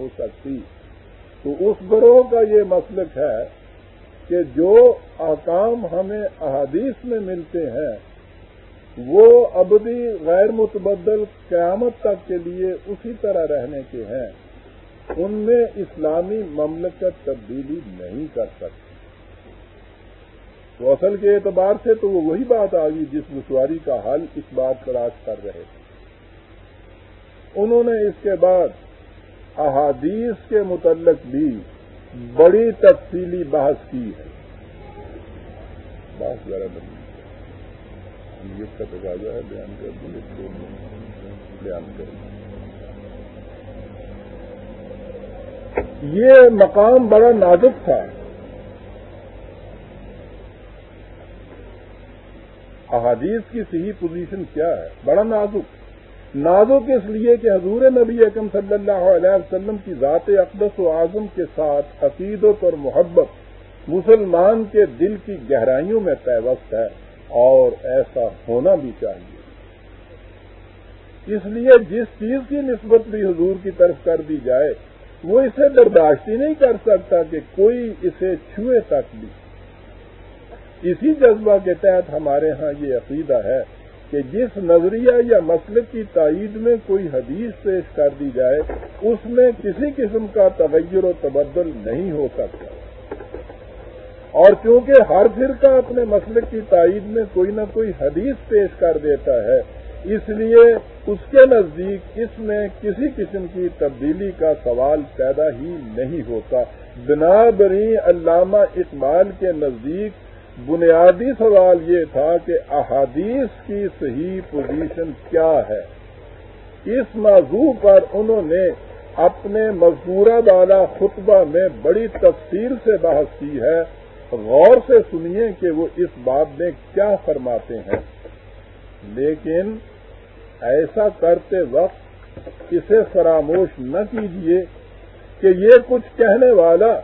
ہو سکتی۔ تو اس گروہ کا یہ مسلک ہے کہ جو احکام ہمیں احادیث میں ملتے ہیں، وہ ابدی غیر متبدل قیامت تک کے لیے اسی طرح رہنے کے ہیں۔ ان میں اسلامی مملکت تبدیلی نہیں کر سکتی۔ تو اصل کے اعتبار سے تو وہ وہی بات آ گئی جس دشواری کا حل اس بات تلاش کر رہے تھے۔ انہوں نے اس کے بعد احادیث کے متعلق بھی بڑی تفصیلی بحث کی ہے۔ بات ذرا بنی۔ کا تقاضا ہے، بیان کر دیں بیان کریں۔ یہ مقام بڑا نازک تھا۔ احادیث کی صحیح پوزیشن کیا ہے؟ بڑا نازک۔ نازک اس لیے کہ حضور نبی اکم صلی اللہ علیہ وسلم کی ذات اقدس و اعظم کے ساتھ عقیدت اور محبت مسلمان کے دل کی گہرائیوں میں پیوست ہے اور ایسا ہونا بھی چاہیے۔ اس لیے جس چیز کی نسبت بھی حضور کی طرف کر دی جائے، وہ اسے برداشت ہی نہیں کر سکتا کہ کوئی اسے چھوئے تک بھی۔ اسی جذبہ کے تحت ہمارے ہاں یہ عقیدہ ہے کہ جس نظریہ یا مسلک کی تائید میں کوئی حدیث پیش کر دی جائے، اس میں کسی قسم کا تغیر و تبدل نہیں ہو سکتا۔ اور چونکہ ہر فرقہ اپنے مسلک کی تائید میں کوئی نہ کوئی حدیث پیش کر دیتا ہے، اس لیے اس کے نزدیک اس میں کسی قسم کی تبدیلی کا سوال پیدا ہی نہیں ہوتا۔ بنا بری علامہ اقبال کے نزدیک بنیادی سوال یہ تھا کہ احادیث کی صحیح پوزیشن کیا ہے۔ اس موضوع پر انہوں نے اپنے مزدورہ والا خطبہ میں بڑی تفصیل سے بحث کی ہے۔ غور سے سنیے کہ وہ اس بات میں کیا فرماتے ہیں۔ لیکن ایسا کرتے وقت اسے فراموش نہ کیجیے کہ یہ کچھ کہنے والا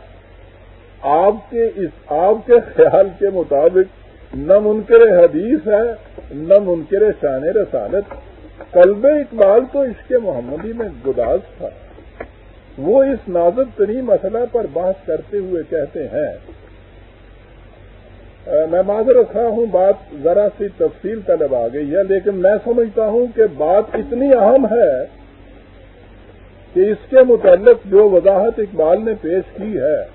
آپ کے اس، آپ کے خیال کے مطابق نہ منکر حدیث ہے، نہ منکر شان رسالت۔ قلب اقبال تو اس کے محمدی میں گداز تھا۔ وہ اس نازک ترین مسئلہ پر بحث کرتے ہوئے کہتے ہیں میں معذر رکھا ہوں، بات ذرا سی تفصیل طلب آ گئی ہے، لیکن میں سمجھتا ہوں کہ بات اتنی اہم ہے کہ اس کے متعلق جو وضاحت اقبال نے پیش کی ہے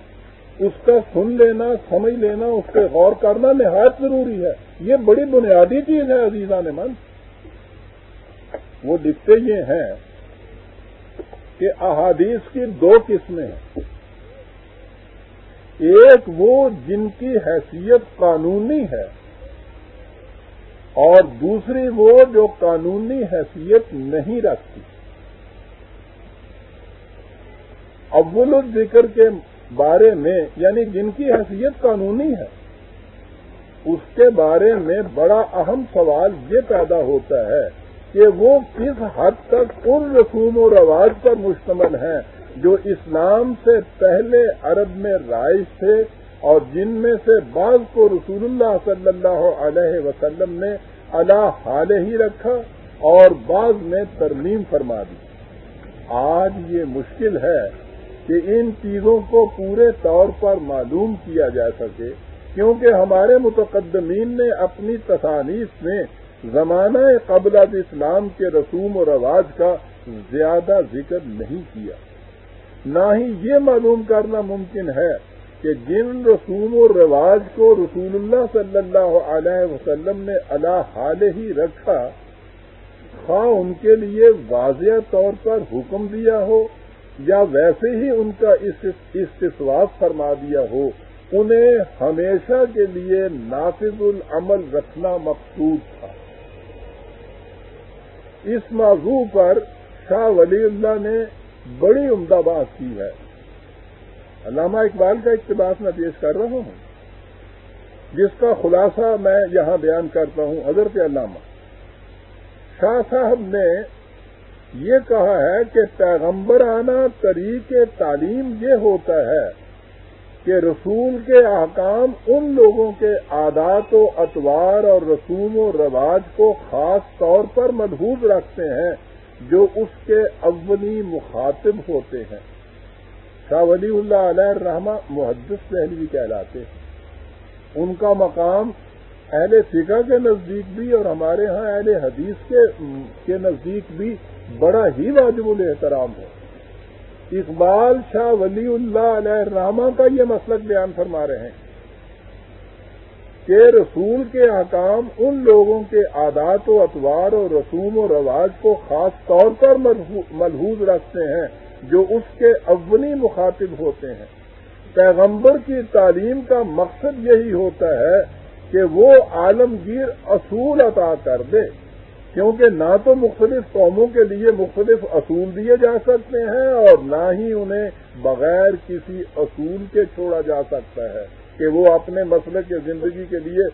اس کا سن لینا، سمجھ لینا، اس پہ غور کرنا نہایت ضروری ہے۔ یہ بڑی بنیادی چیز ہے عزیزہ نے من وہ لکھتے یہ ہیں کہ احادیث کی دو قسمیں ہیں۔ ایک وہ جن کی حیثیت قانونی ہے اور دوسری وہ جو قانونی حیثیت نہیں رکھتی۔ اول الذکر کے بارے میں یعنی جن کی حیثیت قانونی ہے، اس کے بارے میں بڑا اہم سوال یہ پیدا ہوتا ہے کہ وہ کس حد تک ان رسوم و رواج پر مشتمل ہیں جو اسلام سے پہلے عرب میں رائج تھے اور جن میں سے بعض کو رسول اللہ صلی اللہ علیہ وسلم نے اللہ حال ہی رکھا اور بعض میں ترمیم فرما دی۔ آج یہ مشکل ہے کہ ان چیزوں کو پورے طور پر معلوم کیا جا سکے، کیونکہ ہمارے متقدمین نے اپنی تصانیف میں زمانہ قبل اسلام کے رسوم و رواج کا زیادہ ذکر نہیں کیا۔ نہ ہی یہ معلوم کرنا ممکن ہے کہ جن رسوم و رواج کو رسول اللہ صلی اللہ علیہ وسلم نے اللہ حال ہی رکھا، خواہ ان کے لیے واضح طور پر حکم دیا ہو۔ یا ویسے ہی ان کا استفاق فرما دیا ہو، انہیں ہمیشہ کے لیے نافذ العمل رکھنا مقصود تھا۔ اس موضوع پر شاہ ولی اللہ نے بڑی عمدہ بات کی ہے۔ علامہ اقبال کا اقتباس میں پیش کر رہا ہوں، جس کا خلاصہ میں یہاں بیان کرتا ہوں، حضرت علامہ۔ شاہ صاحب نے یہ کہا ہے کہ پیغمبرانہ طریق تعلیم یہ ہوتا ہے کہ رسول کے احکام ان لوگوں کے عادات و اطوار اور رسوم و رواج کو خاص طور پر ملحوظ رکھتے ہیں جو اس کے اولی مخاطب ہوتے ہیں۔ شاہ ولی اللہ علیہ الرحمہ محدث دہلوی کہلاتے ہیں۔ ان کا مقام اہل فقہ کے نزدیک بھی اور ہمارے ہاں اہل حدیث کے نزدیک بھی بڑا ہی واجب الاحترام ہے اقبال شاہ ولی اللہ علیہ الرحمہ کا یہ مسلک بیان فرما رہے ہیں کہ رسول کے حکام ان لوگوں کے عادات و اطوار و رسوم و رواج کو خاص طور پر ملحوظ رکھتے ہیں، جو اس کے اولی مخاطب ہوتے ہیں۔ پیغمبر کی تعلیم کا مقصد یہی ہوتا ہے کہ وہ عالمگیر اصول عطا کر دے۔ کیونکہ نہ تو مختلف قوموں کے لیے مختلف اصول دیے جا سکتے ہیں اور نہ ہی انہیں بغیر کسی اصول کے چھوڑا جا سکتا ہے کہ وہ اپنے مسئلے کے زندگی کے لیے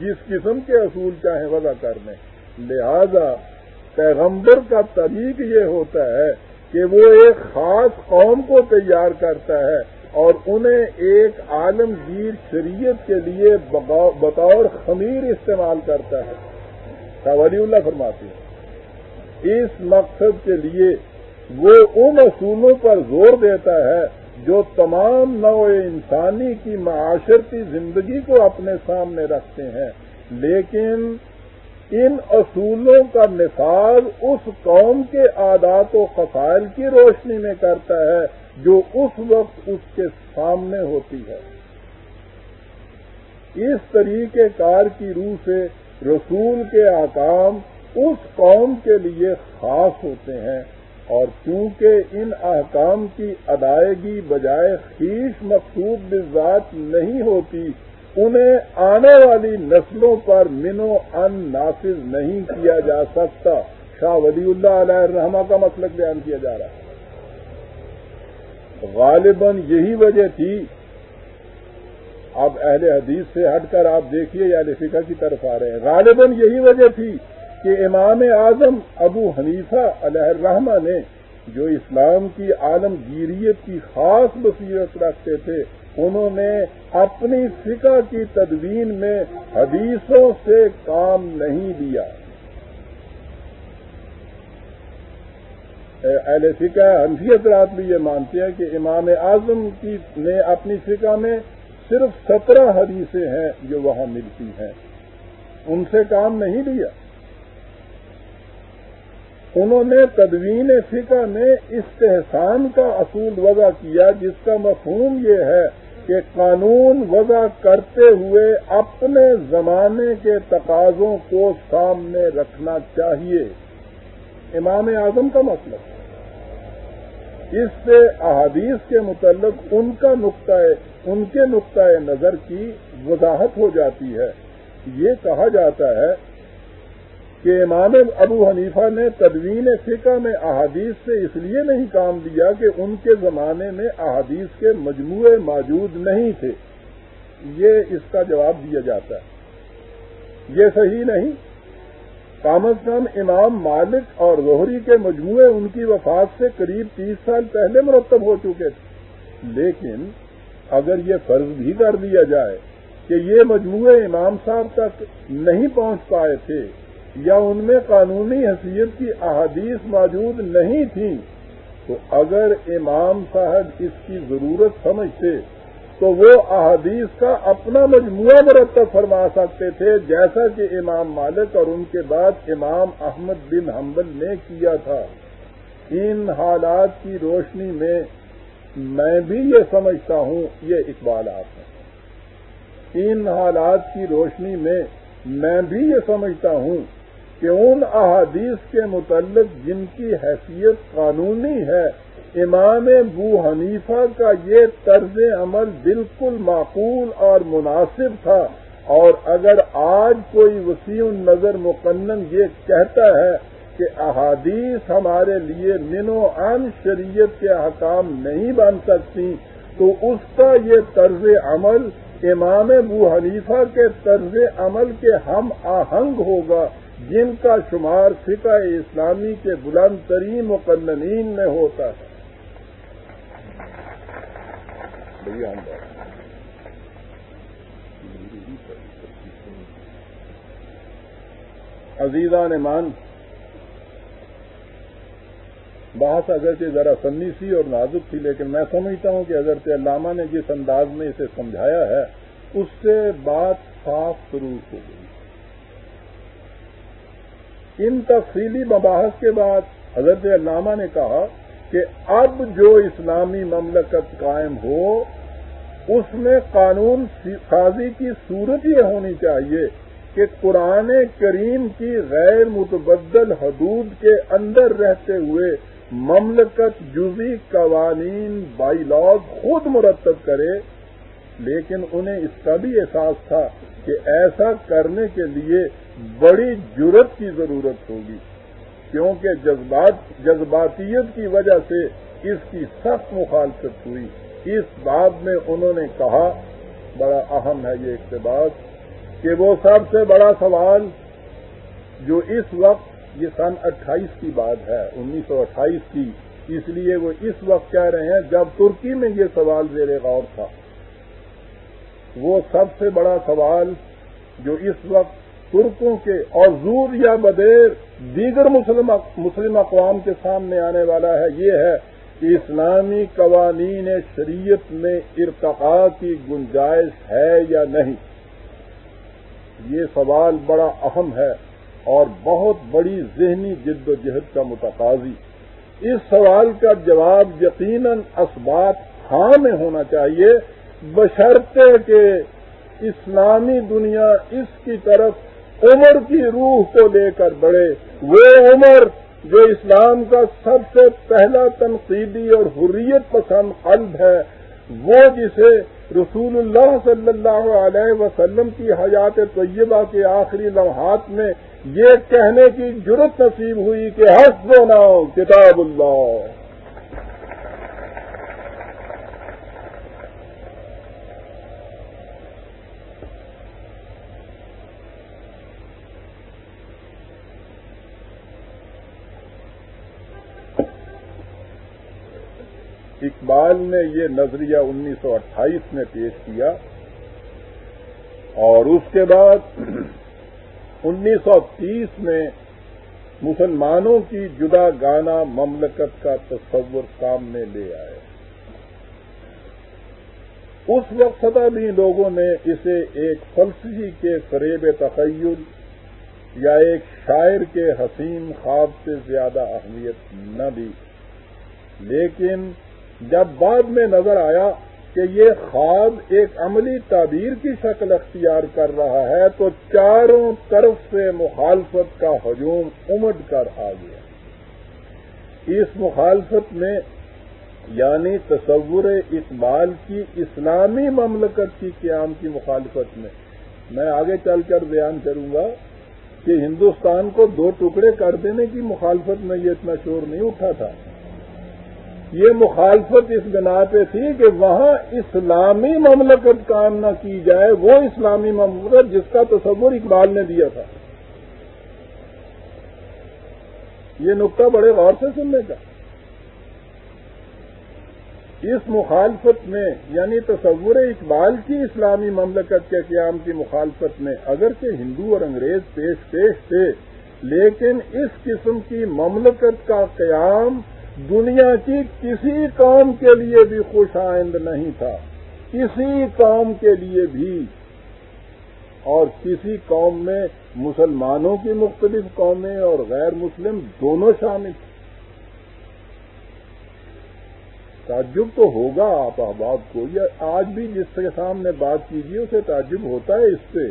جس قسم کے اصول چاہیں وضع کر لیں۔ لہذا پیغمبر کا طریق یہ ہوتا ہے کہ وہ ایک خاص قوم کو تیار کرتا ہے اور انہیں ایک عالمگیر شریعت کے لیے بطور خمیر استعمال کرتا ہے۔ ولی اللہ فرماتی ہے اس مقصد کے لیے وہ ان اصولوں پر زور دیتا ہے جو تمام نو انسانی کی معاشرتی زندگی کو اپنے سامنے رکھتے ہیں۔ لیکن ان اصولوں کا نفاذ اس قوم کے عادات و قفائل کی روشنی میں کرتا ہے جو اس وقت اس کے سامنے ہوتی ہے۔ اس طریقے کار کی روح سے رسول کے آکام اس قوم کے لیے خاص ہوتے ہیں اور چونکہ ان احکام کی ادائیگی بجائے خیش مقصود بذات نہیں ہوتی، انہیں آنے والی نسلوں پر منو ان نافذ نہیں کیا جا سکتا۔ شاہ ولی اللہ علیہ الرحمہ کا مطلب بیان کیا جا رہا ہے۔ غالباً یہی وجہ تھی اب اہل حدیث سے ہٹ کر آپ دیکھیے یا فقہ کی طرف آ رہے ہیں۔ غالباً یہی وجہ تھی کہ امام اعظم ابو حنیفہ علیہ الرحمہ نے جو اسلام کی عالمگیریت کی خاص بصیرت رکھتے تھے، انہوں نے اپنی فقہ کی تدوین میں حدیثوں سے کام نہیں لیا۔ اہل فقہ حنفیت رات بھی یہ مانتے ہیں کہ امام اعظم کی نے اپنی فقہ میں صرف سترہ حدیثیں ہیں جو وہاں ملتی ہیں۔ ان سے کام نہیں لیا۔ انہوں نے تدوین فقہ میں استحسان کا اصول وضع کیا، جس کا مفہوم یہ ہے کہ قانون وضع کرتے ہوئے اپنے زمانے کے تقاضوں کو سامنے رکھنا چاہیے۔ امام اعظم کا مطلب۔ اس سے احادیث کے متعلق ان کا نقطۂ ان کے نقطۂ نظر کی وضاحت ہو جاتی ہے۔ یہ کہا جاتا ہے کہ امام ابو حنیفہ نے تدوین فقہ میں احادیث سے اس لیے نہیں کام لیا کہ ان کے زمانے میں احادیث کے مجموعے موجود نہیں تھے۔ یہ اس کا جواب دیا جاتا ہے۔ یہ صحیح نہیں۔ کم از کم امام مالک اور روہری کے مجموعے ان کی وفات سے قریب تیس سال پہلے مرتب ہو چکے تھے۔ لیکن اگر یہ فرض بھی کر دیا جائے کہ یہ مجموعے امام صاحب تک نہیں پہنچ پائے تھے یا ان میں قانونی حیثیت کی احادیث موجود نہیں تھیں، تو اگر امام صاحب اس کی ضرورت سمجھتے، تو وہ احادیث کا اپنا مجموعہ مرتب فرما سکتے تھے، جیسا کہ امام مالک اور ان کے بعد امام احمد بن حنبل نے کیا تھا۔ ان حالات کی روشنی میں میں بھی یہ سمجھتا ہوں، یہ اقبالات ہیں۔ ان حالات کی روشنی میں میں بھی یہ سمجھتا ہوں کہ ان احادیث کے متعلق جن کی حیثیت قانونی ہے، امام بو حنیفہ کا یہ طرز عمل بالکل معقول اور مناسب تھا۔ اور اگر آج کوئی وسیع نظر مقنن یہ کہتا ہے کہ احادیث ہمارے لیے منو عام شریعت کے حکام نہیں بن سکتی، تو اس کا یہ طرز عمل امام بو حنیفہ کے طرز عمل کے ہم آہنگ ہوگا، جن کا شمار فقہ اسلامی کے بلند ترین مقننین میں ہوتا ہے۔ عزیزان مان بات اگرچہ ذرا سنی سی اور نازک تھی، لیکن میں سمجھتا ہوں کہ حضرت علامہ نے جس انداز میں اسے سمجھایا ہے، اس سے بات صاف شروع ہو گئی۔ ان تفصیلی مباحث کے بعد حضرت علامہ نے کہا کہ اب جو اسلامی مملکت قائم ہو، اس میں قانون سازی کی صورت یہ ہونی چاہیے کہ قرآن کریم کی غیر متبدل حدود کے اندر رہتے ہوئے مملکت جزی قوانین بائی لاز خود مرتب کرے، لیکن انہیں اس کا بھی احساس تھا کہ ایسا کرنے کے لیے بڑی جرت کی ضرورت ہوگی، کیونکہ جذبات، جذباتیت کی وجہ سے اس کی سخت مخالفت ہوئی۔ اس بات میں انہوں نے کہا، بڑا اہم ہے یہ اقتباس، کہ وہ سب سے بڑا سوال جو اس وقت یہ سن اٹھائیس کی بات ہے، انیس سو اٹھائیس کی۔ اس لیے وہ اس وقت کہہ رہے ہیں جب ترکی میں یہ سوال زیر غور تھا۔ وہ سب سے بڑا سوال جو اس وقت ترکوں کے اور زور یا بدیر دیگر مسلم اقوام کے سامنے آنے والا ہے، یہ ہے کہ اسلامی قوانین شریعت میں ارتقاء کی گنجائش ہے یا نہیں۔ یہ سوال بڑا اہم ہے۔ اور بہت بڑی ذہنی جد و جہد کا متقاضی۔ اس سوال کا جواب یقیناً اسبات ہاں میں ہونا چاہیے، بشرطے کہ اسلامی دنیا اس کی طرف عمر کی روح کو لے کر بڑھے۔ وہ عمر جو اسلام کا سب سے پہلا تنقیدی اور حریت پسند قلب ہے، وہ جسے رسول اللہ صلی اللہ علیہ وسلم کی حیات طیبہ کے آخری لمحات میں یہ کہنے کی جرت نصیب ہوئی کہ حسب و کتاب اللہ۔ اقبال نے یہ نظریہ انیس سو اٹھائیس میں پیش کیا اور اس کے بعد انیس سو تیس میں مسلمانوں کی جدا گانا مملکت کا تصور سامنے لے آئے۔ اس وقت سطح بھی لوگوں نے اسے ایک فلسفی کے فریب تخیل یا ایک شاعر کے حسین خواب سے زیادہ اہمیت نہ دی، لیکن جب بعد میں نظر آیا کہ یہ خواب ایک عملی تعبیر کی شکل اختیار کر رہا ہے، تو چاروں طرف سے مخالفت کا ہجوم امڈ کر آ گیا۔ اس مخالفت میں یعنی تصور اقبال کی اسلامی مملکت کی قیام کی مخالفت میں۔ میں آگے چل کر بیان کروں گا کہ ہندوستان کو دو ٹکڑے کر دینے کی مخالفت میں یہ اتنا شور نہیں اٹھا تھا۔ یہ مخالفت اس بنا پہ تھی کہ وہاں اسلامی مملکت کام نہ کی جائے، وہ اسلامی مملکت جس کا تصور اقبال نے دیا تھا۔ یہ نقطہ بڑے غور سے سننے کا۔ اس مخالفت میں یعنی تصور اقبال کی اسلامی مملکت کے قیام کی مخالفت میں، اگرچہ ہندو اور انگریز پیش پیش تھے، لیکن اس قسم کی مملکت کا قیام دنیا کی کسی قوم کے لیے بھی خوش آئند نہیں تھا، کسی قوم کے لیے بھی۔ اور کسی قوم میں مسلمانوں کی مختلف قومیں اور غیر مسلم دونوں شامل۔ تھے تعجب تو ہوگا آپ احباب کو یا آج بھی جس کے سامنے بات کیجیے، اسے تعجب ہوتا ہے اس سے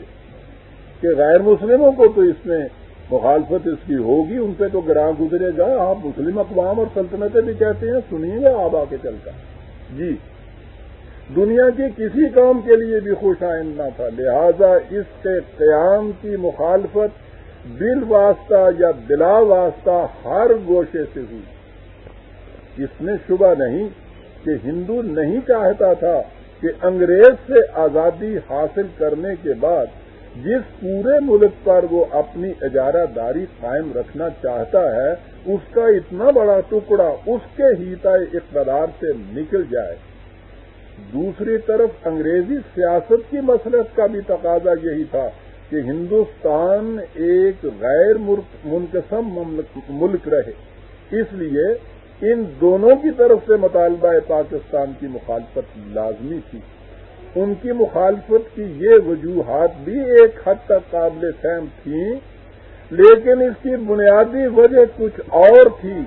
کہ غیر مسلموں کو تو اس میں مخالفت اس کی ہوگی، ان پہ تو گراہ گزرے گا آپ مسلم اقوام اور سلطنتیں بھی کہتے ہیں، سنیے گا آپ آ کے چل کر جی۔ دنیا کی کسی کام کے لیے بھی خوش آئند نہ تھا۔ لہذا اس کے قیام کی مخالفت بل واسطہ یا بلا واسطہ ہر گوشے سے ہوئی۔ اس میں شبہ نہیں کہ ہندو نہیں چاہتا تھا کہ انگریز سے آزادی حاصل کرنے کے بعد جس پورے ملک پر وہ اپنی اجارہ داری قائم رکھنا چاہتا ہے، اس کا اتنا بڑا ٹکڑا اس کے ہیتا اقتدار سے نکل جائے۔ دوسری طرف انگریزی سیاست کی مسلط کا بھی تقاضا یہی تھا کہ ہندوستان ایک غیر منقسم ملک رہے۔ اس لیے ان دونوں کی طرف سے مطالبہ پاکستان کی مخالفت لازمی تھی۔ ان کی مخالفت کی یہ وجوہات بھی ایک حد تک قابل فہم تھیں، لیکن اس کی بنیادی وجہ کچھ اور تھی،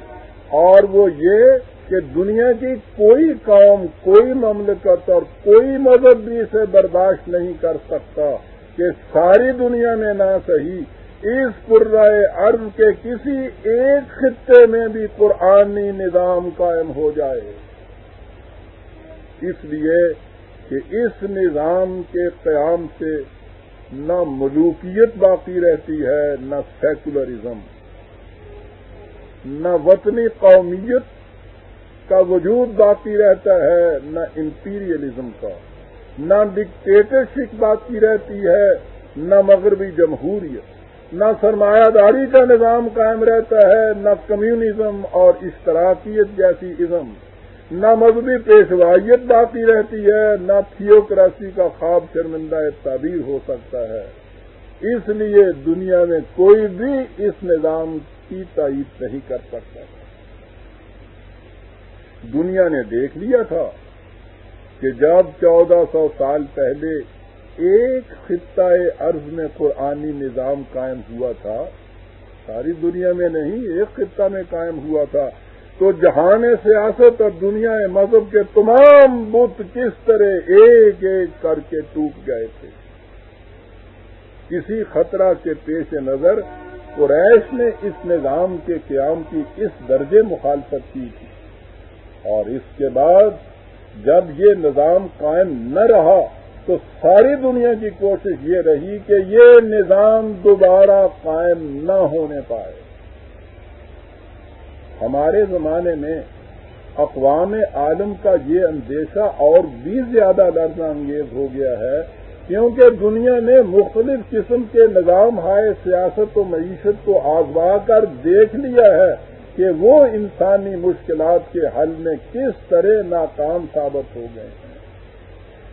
اور وہ یہ کہ دنیا کی کوئی قوم، کوئی مملکت اور کوئی مذہب بھی اسے برداشت نہیں کر سکتا کہ ساری دنیا میں نہ صحیح اس قرائے عرض کے کسی ایک خطے میں بھی قرآنی نظام قائم ہو جائے۔ اس لیے کہ اس نظام کے قیام سے نہ ملوکیت باقی رہتی ہے، نہ سیکولرزم، نہ وطنی قومیت کا وجود باقی رہتا ہے، نہ امپیریلزم کا، نہ ڈکٹیٹرشپ باقی رہتی ہے، نہ مغربی جمہوریت، نہ سرمایہ داری کا نظام قائم رہتا ہے، نہ کمیونزم اور اشتراکیت جیسی ازم نہ مذہبی پیشوائیت باقی رہتی ہے، نہ تھیوکریسی کا خواب شرمندہ تعبیر ہو سکتا ہے۔ اس لیے دنیا میں کوئی بھی اس نظام کی تائید نہیں کر سکتا۔ دنیا نے دیکھ لیا تھا کہ جب چودہ سو سال پہلے ایک خطۂ عرض میں قرآنی نظام قائم ہوا تھا، ساری دنیا میں نہیں، ایک خطہ میں قائم ہوا تھا۔ تو جہان سیاست اور دنیا مذہب کے تمام بت کس طرح ایک ایک کر کے ٹوٹ گئے تھے۔ کسی خطرہ کے پیش نظر قریش نے اس نظام کے قیام کی اس درجے مخالفت کی تھی۔ اور اس کے بعد جب یہ نظام قائم نہ رہا تو ساری دنیا کی کوشش یہ رہی کہ یہ نظام دوبارہ قائم نہ ہونے پائے۔ ہمارے زمانے میں اقوام عالم کا یہ اندیشہ اور بھی زیادہ لرزہ انگیز ہو گیا ہے، کیونکہ دنیا نے مختلف قسم کے نظام ہائے سیاست و معیشت کو آزما کر دیکھ لیا ہے کہ وہ انسانی مشکلات کے حل میں کس طرح ناکام ثابت ہو گئے ہیں۔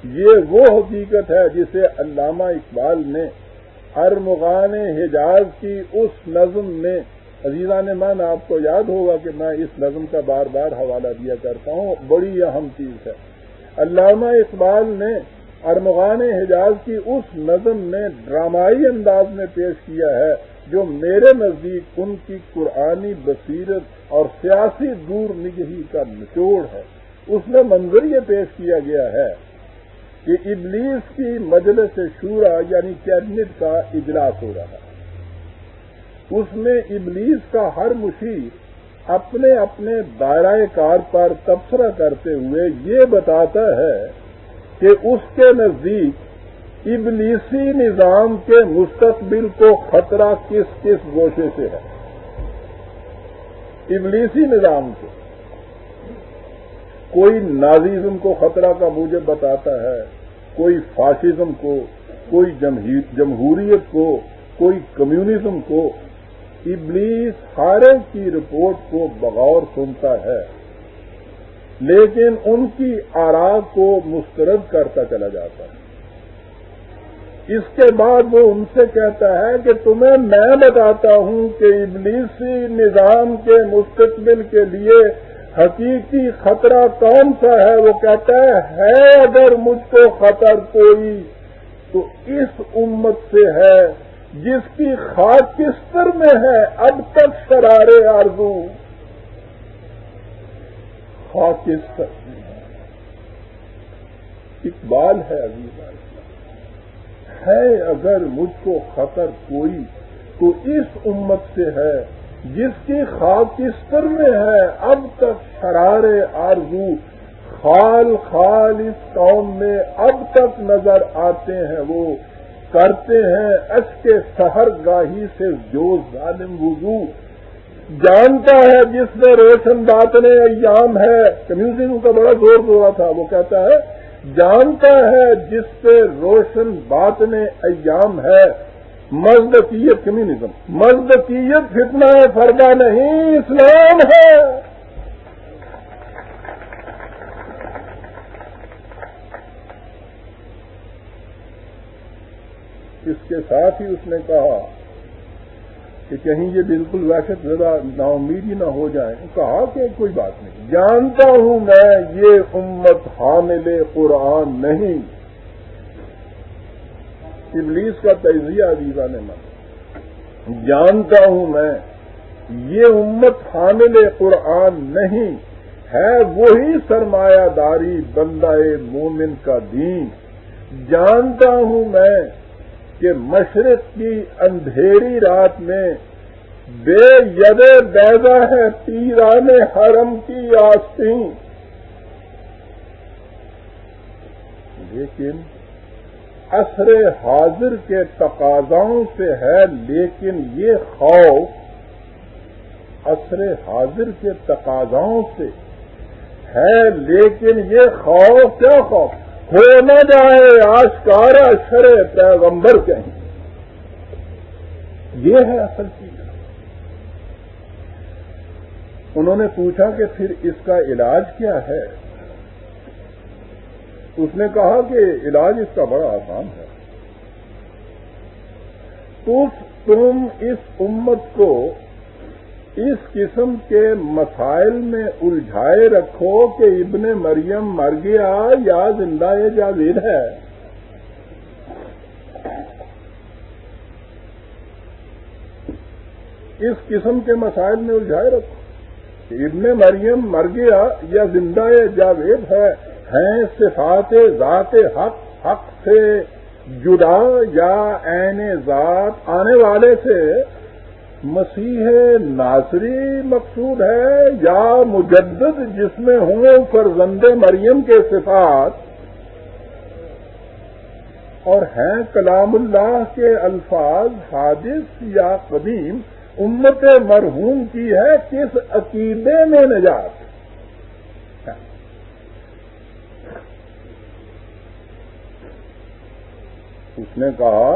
یہ وہ حقیقت ہے جسے علامہ اقبال نے ارمغان حجاز کی اس نظم میں عزیزان من آپ کو یاد ہوگا کہ میں اس نظم کا بار بار حوالہ دیا کرتا ہوں، بڑی اہم چیز ہے۔ علامہ اقبال نے ارمغان حجاز کی اس نظم میں ڈرامائی انداز میں پیش کیا ہے جو میرے نزدیک ان کی قرآنی بصیرت اور سیاسی دور نگہی کا نچوڑ ہے۔ اس میں منظر یہ پیش کیا گیا ہے کہ ابلیس کی مجلس شورا یعنی کیبنٹ کا اجلاس ہو رہا۔ ہے اس میں ابلیس کا ہر مشیر اپنے اپنے دائرۂ کار پر تبصرہ کرتے ہوئے یہ بتاتا ہے کہ اس کے نزدیک ابلیسی نظام کے مستقبل کو خطرہ کس کس گوشے سے ہے؟ ابلیسی نظام کو کوئی نازیزم کو خطرہ کا موجب بتاتا ہے، کوئی فاشزم کو، کوئی جمہوریت کو، کوئی کمیونزم کو ابلیس ہارے کی رپورٹ کو بغور سنتا ہے، لیکن ان کی آرا کو مسترد کرتا چلا جاتا ہے۔ اس کے بعد وہ ان سے کہتا ہے کہ تمہیں میں بتاتا ہوں کہ ابلیسی نظام کے مستقبل کے لیے حقیقی خطرہ کون سا ہے؟ وہ کہتا ہے ہے اگر مجھ کو خطر کوئی تو اس امت سے ہے جس کی خاکستر میں ہے اب تک شرارے آرزو۔ خاکستر۔ اقبال ہے ابھی ہے اگر مجھ کو خطر کوئی، تو اس امت سے ہے جس کی خاکستر میں ہے اب تک شرارے آرزو۔ خال خال اس قوم میں اب تک نظر آتے ہیں وہ۔ کرتے ہیں، اس کے سہر گاہی سے جو ظالم وضو۔ جانتا ہے جس میں روشن باتیں ایام ہے۔ کمیونٹی کا بڑا زور ہوا تھا، وہ کہتا ہے، جانتا ہے جس پہ روشن بات میں ایام ہے۔ مزدقیت کمیونزم۔ مزدقیت فتنہ فردہ نہیں، اسلام ہے۔ اس کے ساتھ ہی اس نے کہا کہ کہیں یہ بالکل وحشت زدہ نا امید ہی نہ ہو جائے، کہا کہ کوئی بات نہیں۔ جانتا ہوں میں یہ امت حامل قرآن نہیں۔ ابلیس کا تجزیہ عزیزہ نے من جانتا ہوں میں یہ امت حامل قرآن نہیں، ہے وہی سرمایہ داری بندہ مومن کا دین۔ جانتا ہوں میں کہ مشرق کی اندھیری رات میں بے ید بیگا ہے پیران حرم کی آستین لیکن عصر حاضر کے تقاضاؤں سے ہے، لیکن یہ خوف عصر حاضر کے تقاضاؤں سے ہے، لیکن یہ خوف، کیا خوف؟ ہو نہ جائے آشکار اشر پیغمبر کہیں یہ ہے اصل چیز۔ انہوں نے پوچھا کہ پھر اس کا علاج کیا ہے؟ اس نے کہا کہ علاج اس کا بڑا آسان ہے۔ تو تم اس امت کو اس قسم کے مسائل میں الجھائے رکھو کہ ابن مریم مر گیا یا زندہ جاوید ہے۔ اس قسم کے مسائل میں الجھائے رکھو کہ ابن مریم مر گیا یا زندہ جاوید ہے۔ ہیں صفات ذات حق حق سے جدا یا عین ذات آنے والے سے مسیح ناصری مقصود ہے یا مجدد جس میں ہوں فرزند مریم کے صفات اور ہیں کلام اللہ کے الفاظ، حادث یا قدیم، امت مرحوم کی ہے کس عقیدے میں نجات؟ اس نے کہا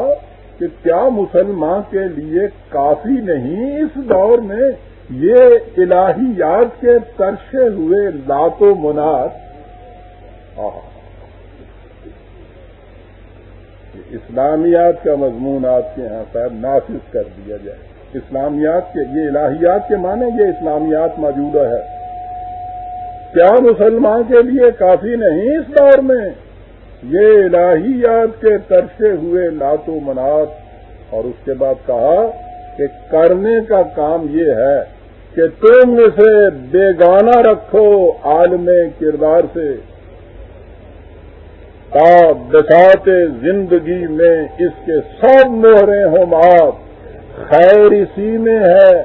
کہ کیا مسلمان کے لیے کافی نہیں؟ اس دور میں یہ الہیات کے ترشے ہوئے لات و منات اسلامیات کا مضمون آپ کے یہاں صاحب نافذ کر دیا جائے۔ اسلامیات کے، یہ الہیات کے معنی یہ اسلامیات موجود ہے۔ کیا مسلمان کے لیے کافی نہیں اس دور میں؟ یہ الہیات کے ترسے ہوئے لات و منات۔ اور اس کے بعد کہا کہ کرنے کا کام یہ ہے کہ تم اسے بیگانہ رکھو عالم کردار سے۔ آپ بساتے زندگی میں اس کے سب مہرے ہوں آپ خیر اسی میں ہے۔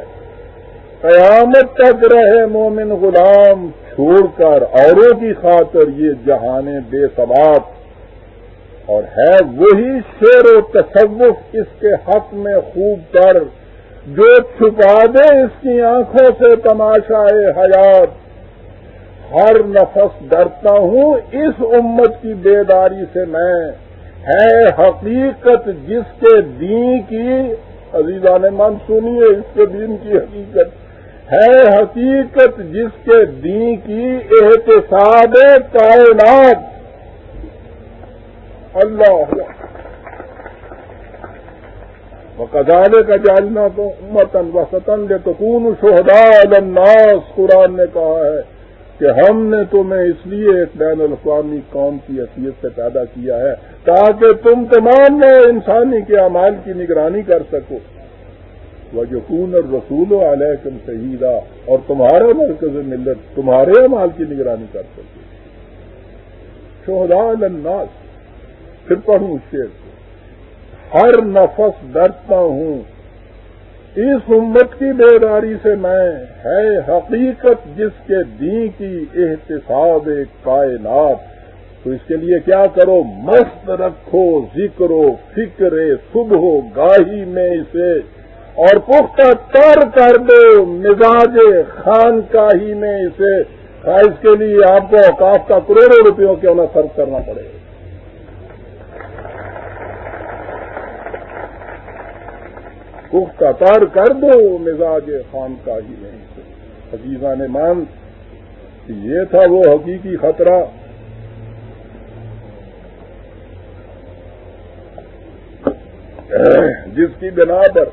قیامت تک رہے مومن غلام چھوڑ کر اوروں کی خاطر یہ جہان بے ثبات۔ اور ہے وہی شیر و تصوف اس کے حق میں خوب کر جو چھپا دے اس کی آنکھوں سے تماشائے حیات۔ ہر نفس ڈرتا ہوں اس امت کی بیداری سے میں۔ ہے حقیقت جس کے دین کی۔ عزیزان من، سنیے اس کے دین کی حقیقت۔ ہے حقیقت جس کے دین کی۔ احتساب کائنات۔ اللہ کزالے کا جالنا تو امتن وسطن لے تو کون شہدا الناس قرآن نے کہا ہے کہ ہم نے تمہیں اس لیے ایک بین الاقوامی قوم کی حیثیت سے پیدا کیا ہے تاکہ تم تمام انسانی کے اعمال کی نگرانی کر سکو۔ وہ یقون اور رسول و علیہ کم شہیدہ اور تمہارا مرکز ملت تمہارے اعمال کی نگرانی کر سکے شہدا الناس۔ پھر پڑھوں شیر کو۔ ہر نفس ڈرتا ہوں۔ اس امت کی بیداری سے میں ہے حقیقت جس کے دین کی احتساب کائنات۔ تو اس کے لیے کیا کرو؟ مست رکھو ذکر و فکر صبح گاہی میں اسے۔ اور پختہ تر کر دو مزاج خان کا ہی میں اسے۔ اس کے لیے آپ کو اوقات کا کروڑوں روپیوں کے انہیں خرچ کرنا پڑے۔ گا کا تار کر دو، مزاج خان کا ہی نہیں۔ حقیقہ نے مان یہ تھا وہ حقیقی خطرہ۔ جس کی بنا پر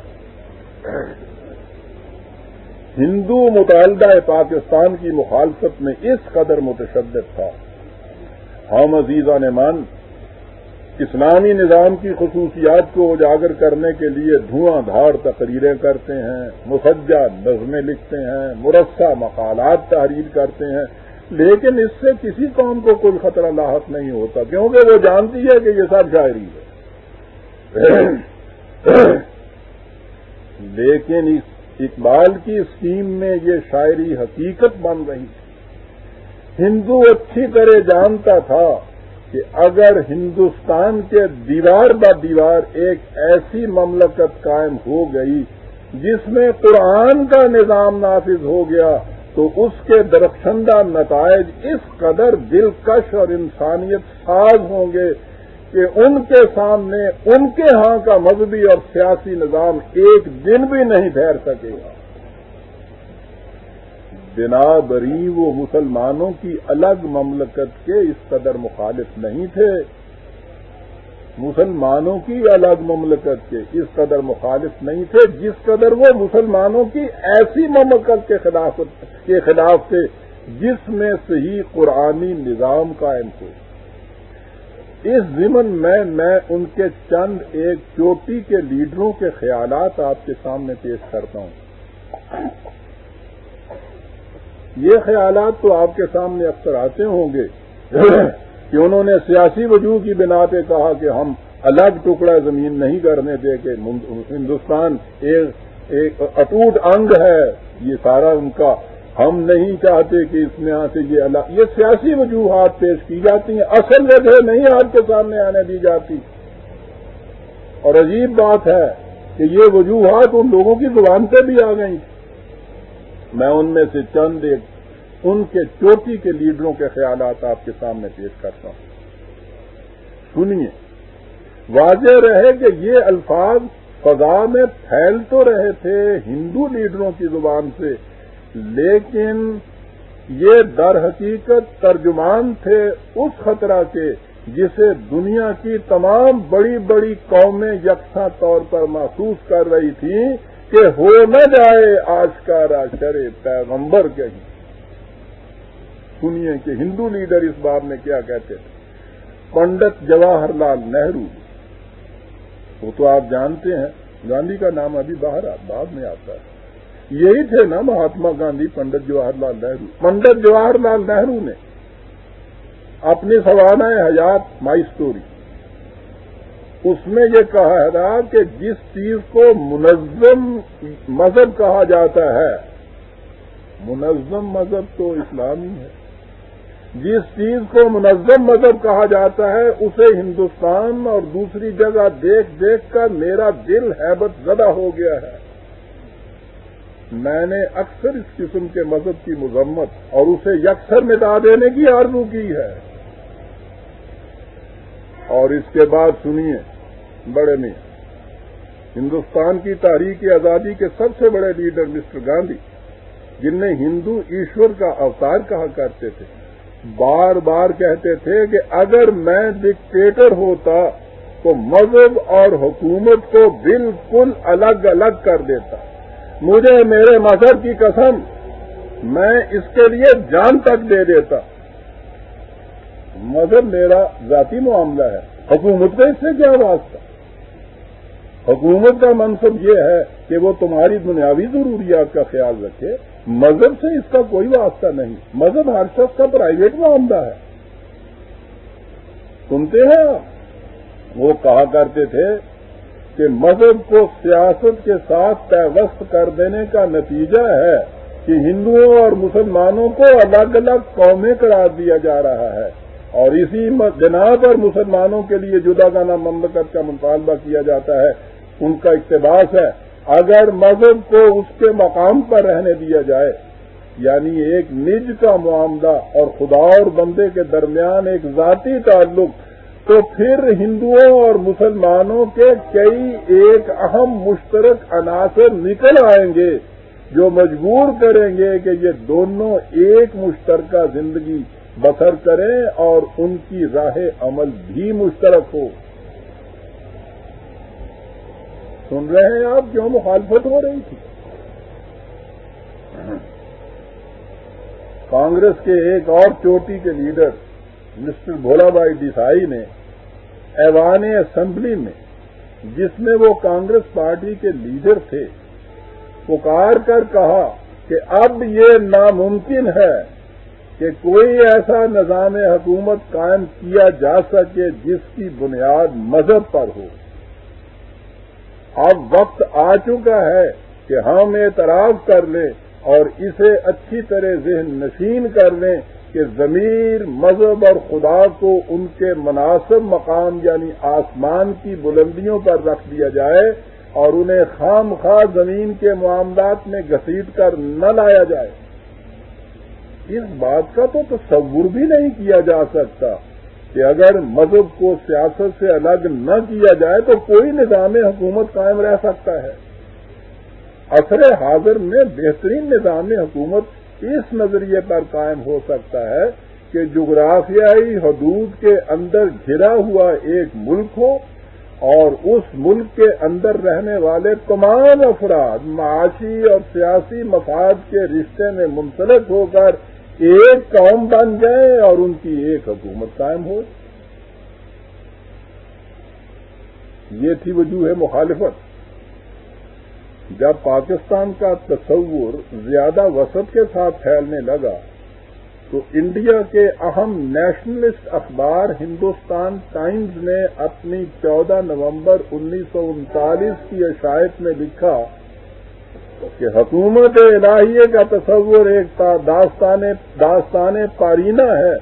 ہندو متعلقہ پاکستان کی مخالفت میں اس قدر متشدد تھا۔ ہم عزیزہ نے مان اسلامی نظام کی خصوصیات کو اجاگر کرنے کے لیے دھواں دھاڑ تقریریں کرتے ہیں مسجہ نظمیں لکھتے ہیں مرسہ مقالات تحریر کرتے ہیں۔ لیکن اس سے کسی قوم کو کوئی خطرہ لاحق نہیں ہوتا، کیونکہ وہ جانتی ہے کہ یہ سب شاعری ہے۔ لیکن اس اقبال کی اسکیم میں یہ شاعری حقیقت بن رہی تھی۔ ہندو اچھی طرح جانتا تھا کہ اگر ہندوستان کے دیوار با دیوار ایک ایسی مملکت قائم ہو گئی جس میں قرآن کا نظام نافذ ہو گیا، تو اس کے درخشندہ نتائج اس قدر دلکش اور انسانیت ساز ہوں گے کہ ان کے سامنے ان کے ہاں کا مذہبی اور سیاسی نظام ایک دن بھی نہیں ٹھہر سکے گا۔ بنا بری وہ مسلمانوں کی الگ مملکت کے اس قدر مخالف نہیں تھے۔ مسلمانوں کی الگ مملکت کے اس قدر مخالف نہیں تھے جس قدر وہ مسلمانوں کی ایسی مملکت کے خلاف کے خلاف تھے جس میں صحیح قرآنی نظام قائم ہو اس ضمن میں میں ان کے چند ایک چوٹی کے لیڈروں کے خیالات آپ کے سامنے پیش کرتا ہوں۔ یہ خیالات تو آپ کے سامنے اکثر آتے ہوں گے کہ انہوں نے سیاسی وجوہ کی بنا پہ کہا کہ ہم الگ ٹکڑا زمین نہیں کرنے دے کہ ہندوستان ایک ایک اٹوٹ انگ ہے، یہ سارا ان کا ہم نہیں چاہتے کہ اس میں سے یہ الگ یہ سیاسی وجوہات پیش کی جاتی ہیں۔ اصل وجہ نہیں آپ کے سامنے آنے دی جاتی۔ اور عجیب بات ہے کہ یہ وجوہات ان لوگوں کی زبان پہ بھی آ گئی میں ان میں سے چند ایک ان کے چوٹی کے لیڈروں کے خیالات آپ کے سامنے پیش کرتا ہوں۔ سنیے، واضح رہے کہ یہ الفاظ فضا میں پھیل تو رہے تھے ہندو لیڈروں کی زبان سے، لیکن یہ در حقیقت ترجمان تھے اس خطرہ کے جسے دنیا کی تمام بڑی بڑی قومیں یکساں طور پر محسوس کر رہی تھیں کہ ہو نہ جائے آشکارا شرے پیغمبر کہیں۔ سنیے کہ ہندو لیڈر اس بات میں کیا کہتے تھے پنڈت جواہر لال نہرو۔ وہ تو آپ جانتے ہیں، گاندھی کا نام ابھی باہر بعد میں آتا ہے۔ یہی تھے نا مہاتما گاندھی، پنڈت جواہر لال نہرو۔ پنڈت جواہر لال نہرو نے اپنی سوانح حیات مائی اسٹوری اس میں یہ کہا تھا کہ جس چیز کو منظم مذہب کہا جاتا ہے، منظم مذہب تو اسلامی ہے۔ جس چیز کو منظم مذہب کہا جاتا ہے، اسے ہندوستان اور دوسری جگہ دیکھ دیکھ کر میرا دل حیبت زدہ ہو گیا ہے۔ میں نے اکثر اس قسم کے مذہب کی مذمت اور اسے یکسر مٹا دینے کی آرزو کی ہے۔ اور اس کے بعد سنیے، بڑے میں ہندوستان کی تاریخ آزادی کے سب سے بڑے لیڈر مسٹر گاندھی جن نے ہندو ایشور کا اوتار کہا کرتے تھے۔ بار بار کہتے تھے کہ اگر میں ڈکٹیٹر ہوتا تو مذہب اور حکومت کو بالکل الگ الگ کر دیتا۔ مجھے میرے مذہب کی قسم، میں اس کے لیے جان تک دے دیتا۔ مذہب میرا ذاتی معاملہ ہے۔ حکومت کا اس سے کیا واسطہ؟ حکومت کا منصب یہ ہے کہ وہ تمہاری دنیاوی ضروریات کا خیال رکھے۔ مذہب سے اس کا کوئی واسطہ نہیں۔ مذہب ہر شخص کا پرائیویٹ معاملہ ہے۔ سنتے ہیں آپ؟ وہ کہا کرتے تھے کہ مذہب کو سیاست کے ساتھ پیوست کر دینے کا نتیجہ ہے کہ ہندوؤں اور مسلمانوں کو الگ الگ قومیں قرار دیا جا رہا ہے۔ اور اسی بنا پر مسلمانوں کے لیے جدا گانا مملکت کا مطالبہ کیا جاتا ہے۔ ان کا اقتباس ہے۔ اگر مذہب کو اس کے مقام پر رہنے دیا جائے یعنی ایک نج کا معاملہ اور خدا اور بندے کے درمیان ایک ذاتی تعلق، تو پھر ہندوؤں اور مسلمانوں کے کئی ایک اہم مشترک عناصر نکل آئیں گے، جو مجبور کریں گے کہ یہ دونوں ایک مشترکہ زندگی بسر کریں اور ان کی راہ عمل بھی مشترک ہو۔ سن رہے ہیں آپ کیوں مخالفت ہو رہی تھی۔ کانگریس کے ایک اور چوٹی کے لیڈر مسٹر بھولا بھائی دیسائی نے ایوان اسمبلی میں جس میں وہ کانگریس پارٹی کے لیڈر تھے، پکار کر کہا کہ اب یہ ناممکن ہے کہ کوئی ایسا نظام حکومت قائم کیا جا سکے جس کی بنیاد مذہب پر ہو۔ اب وقت آ چکا ہے کہ ہم اعتراف کر لیں اور اسے اچھی طرح ذہن نشین کر لیں کہ ضمیر مذہب اور خدا کو ان کے مناسب مقام یعنی آسمان کی بلندیوں پر رکھ دیا جائے اور انہیں خام خواہ زمین کے معاملات میں گھسیٹ کر نہ لایا جائے۔ اس بات کا تو تصور بھی نہیں کیا جا سکتا۔ کہ اگر مذہب کو سیاست سے الگ نہ کیا جائے تو کوئی نظام حکومت قائم رہ سکتا ہے۔ اثر حاضر میں بہترین نظام حکومت اس نظریے پر قائم ہو سکتا ہے کہ جغرافیائی حدود کے اندر گھرا ہوا ایک ملک ہو اور اس ملک کے اندر رہنے والے تمام افراد، معاشی اور سیاسی مفاد کے رشتے میں منسلک ہو کر ایک قوم بن جائیں اور ان کی ایک حکومت قائم ہو۔ یہ تھی وجوہ مخالفت۔ جب پاکستان کا تصور زیادہ وسط کے ساتھ پھیلنے لگا، تو انڈیا کے اہم نیشنلسٹ اخبار ہندوستان ٹائمز نے اپنی چودہ نومبر انیس سو انتالیس کی عشایت میں لکھا کہ حکومت الہیے کا تصور ایک داستان داستان پارینہ ہے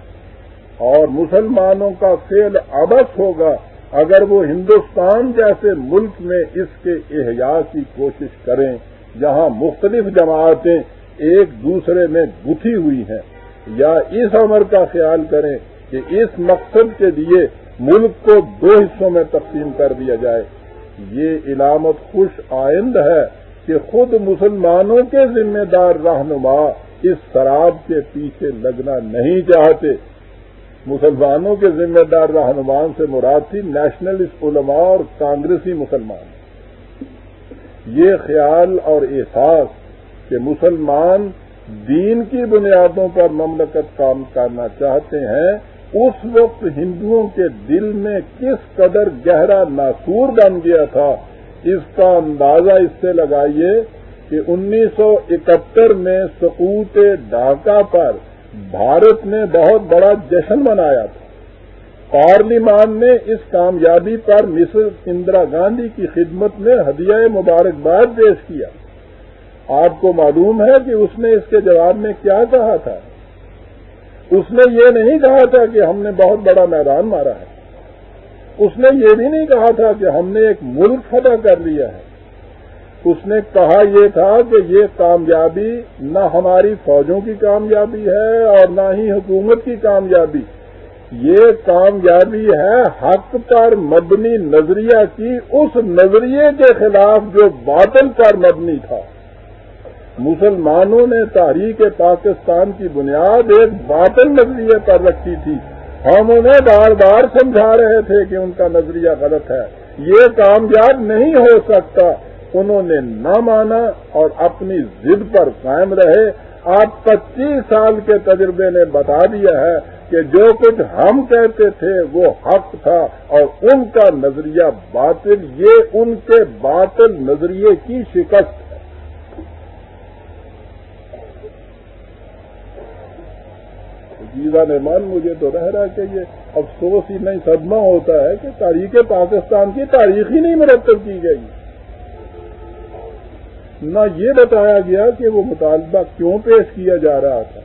اور مسلمانوں کا فیل ابس ہوگا اگر وہ ہندوستان جیسے ملک میں اس کے احیاء کی کوشش کریں جہاں مختلف جماعتیں ایک دوسرے میں گتھی ہوئی ہیں۔ یا اس عمر کا خیال کریں کہ اس مقصد کے لیے ملک کو دو حصوں میں تقسیم کر دیا جائے۔ یہ علامت خوش آئند ہے۔ کہ خود مسلمانوں کے ذمہ دار رہنما اس شراب کے پیچھے لگنا نہیں چاہتے۔ مسلمانوں کے ذمہ دار رہنمان سے مراد تھی نیشنلسٹ علماء اور کانگریسی مسلمان۔ یہ خیال اور احساس کہ مسلمان دین کی بنیادوں پر مملکت کام کرنا چاہتے ہیں، اس وقت ہندوؤں کے دل میں کس قدر گہرا ناسور بن گیا تھا اس کا اندازہ اس سے لگائیے کہ انیس سو اکہتر میں سکوت ڈھاکہ پر بھارت نے بہت بڑا جشن منایا تھا۔ پارلیمان نے اس کامیابی پر مصر اندرا گاندھی کی خدمت میں ہدیہ مبارکباد پیش کیا۔ آپ کو معلوم ہے کہ اس نے اس کے جواب میں کیا کہا تھا۔ اس نے یہ نہیں کہا تھا کہ ہم نے بہت بڑا میدان مارا ہے۔ اس نے یہ بھی نہیں کہا تھا کہ ہم نے ایک ملک فتح کر لیا ہے۔ اس نے کہا یہ تھا کہ یہ کامیابی نہ ہماری فوجوں کی کامیابی ہے اور نہ ہی حکومت کی کامیابی۔ یہ کامیابی ہے حق پر مبنی نظریہ کی، اس نظریے کے خلاف جو باطل پر مبنی تھا۔ مسلمانوں نے تاریخ پاکستان کی بنیاد ایک باطل نظریے پر رکھی تھی۔ ہم انہیں بار بار سمجھا رہے تھے کہ ان کا نظریہ غلط ہے۔ یہ کامیاب نہیں ہو سکتا۔ انہوں نے نہ مانا اور اپنی ضد پر قائم رہے۔ آپ پچیس سال کے تجربے نے بتا دیا ہے کہ جو کچھ ہم کہتے تھے وہ حق تھا اور ان کا نظریہ باطل۔ یہ ان کے باطل نظریے کی شکست نے من مجھے تو رہ رہا کہ یہ افسوس ہی نہیں، صدمہ ہوتا ہے کہ تاریخ پاکستان کی تاریخ ہی نہیں مرتب کی گئی۔ نہ یہ بتایا گیا کہ وہ مطالبہ کیوں پیش کیا جا رہا تھا،